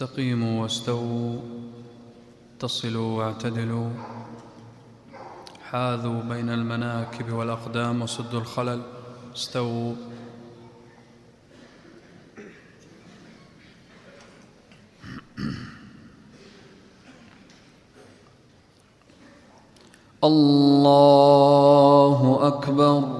استقيموا واستووا اتصلوا واعتدلوا حاذوا بين المناكب والأقدام وسدوا الخلل استووا. الله أكبر.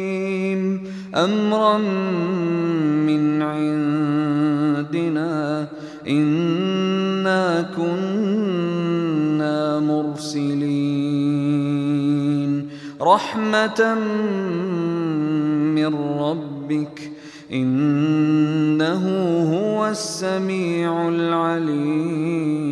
أمرا من عندنا إنا كنا مرسلين. رحمة من ربك إنه هو السميع العليم.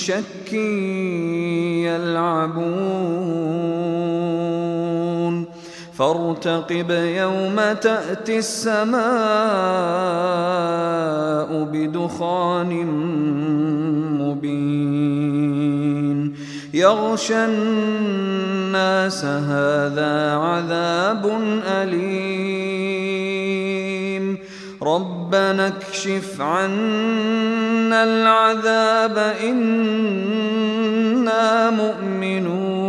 شك يلعبون. فارتقب يوم تأتي السماء بدخان مبين. يغشى الناس هذا عذاب أليم. ربنا اكشف عنا العذاب إنا مؤمنون.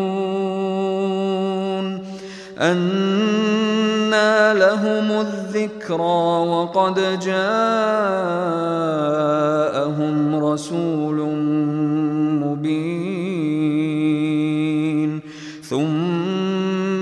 أنا لهم الذكرى وقد جاءهم رسول مبين.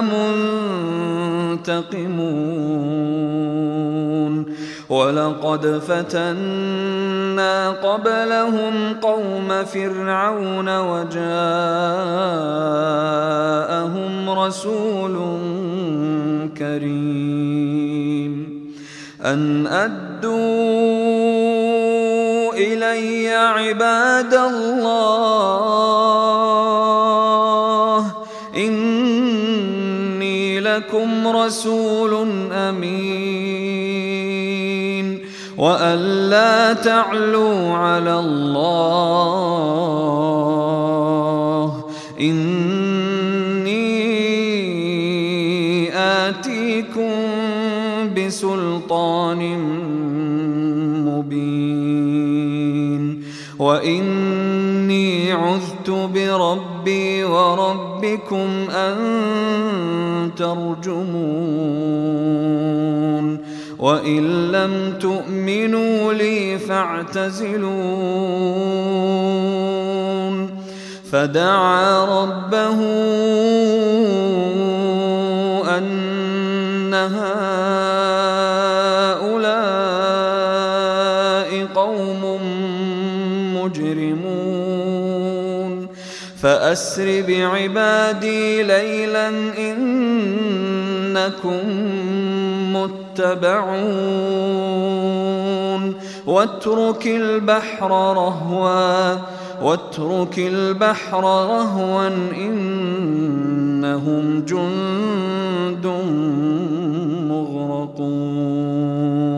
منتقمون. ولقد فتنا قبلهم قوم فرعون وجاءهم رسول كريم. أن أدوا إلي عباد الله رسول أمين وأن لا تعلوا على الله. إني آتيكم بسلطان مبين. وإني عذت بربي وربكم أن ترجمون. وإن لم تؤمنوا لي فاعتزلون فدعا ربه أن فأسر بعبادي ليلا إنكم متبعون. واترك البحر رهوا واترك البحر رهوا إنهم جند مغرقون.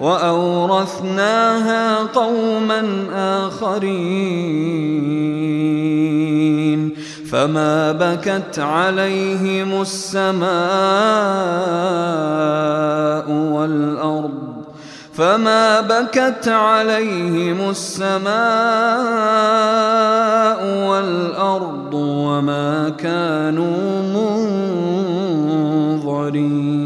وأورثناها قوما آخرين فما بكت عليهم السماء والأرض فما بكت عليهم السماء والأرض وما كانوا منظرين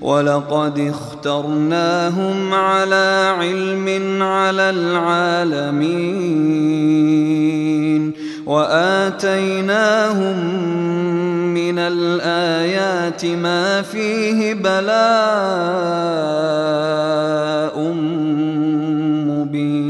ولقد اخترناهم على علم على العالمين وآتيناهم من الآيات ما فيه بلاء مبين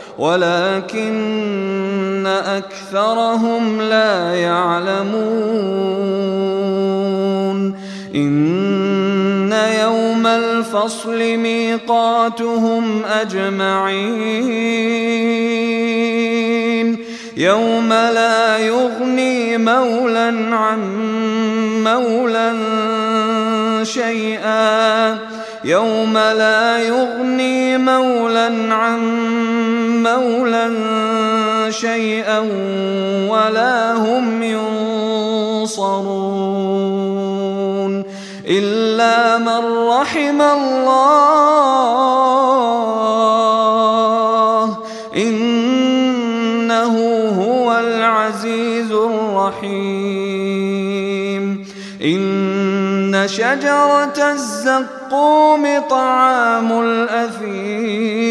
ولكن أكثرهم لا يعلمون. إن يوم الفصل ميقاتهم أجمعين. يوم لا يغني مولا عن مولا شيئا. يوم لا يغني مولا عن قولا شيئا ولا هم ينصرون إلا من رحم الله. إنه هو العزيز الرحيم. إن شجرة الزقوم طعام الأثيم.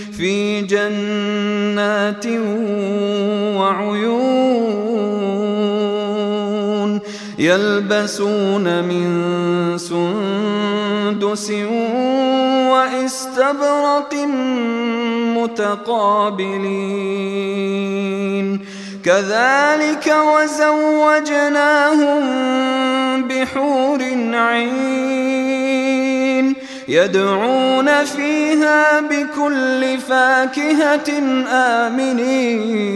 في جنات وعيون يلبسون من سندس واستبرق متقابلين. كذلك وزوجناهم بحور عين يدعون فيها بكل فاكهة آمنين.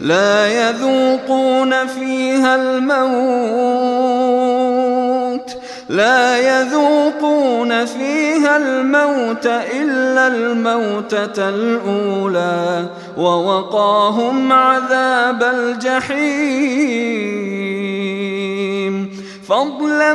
لا يذوقون فيها الموت. لا يذوقون فيها الموت إلا الموتة الأولى. ووقاهم عذاب الجحيم. فضلا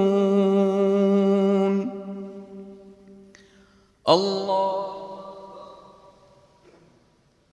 الله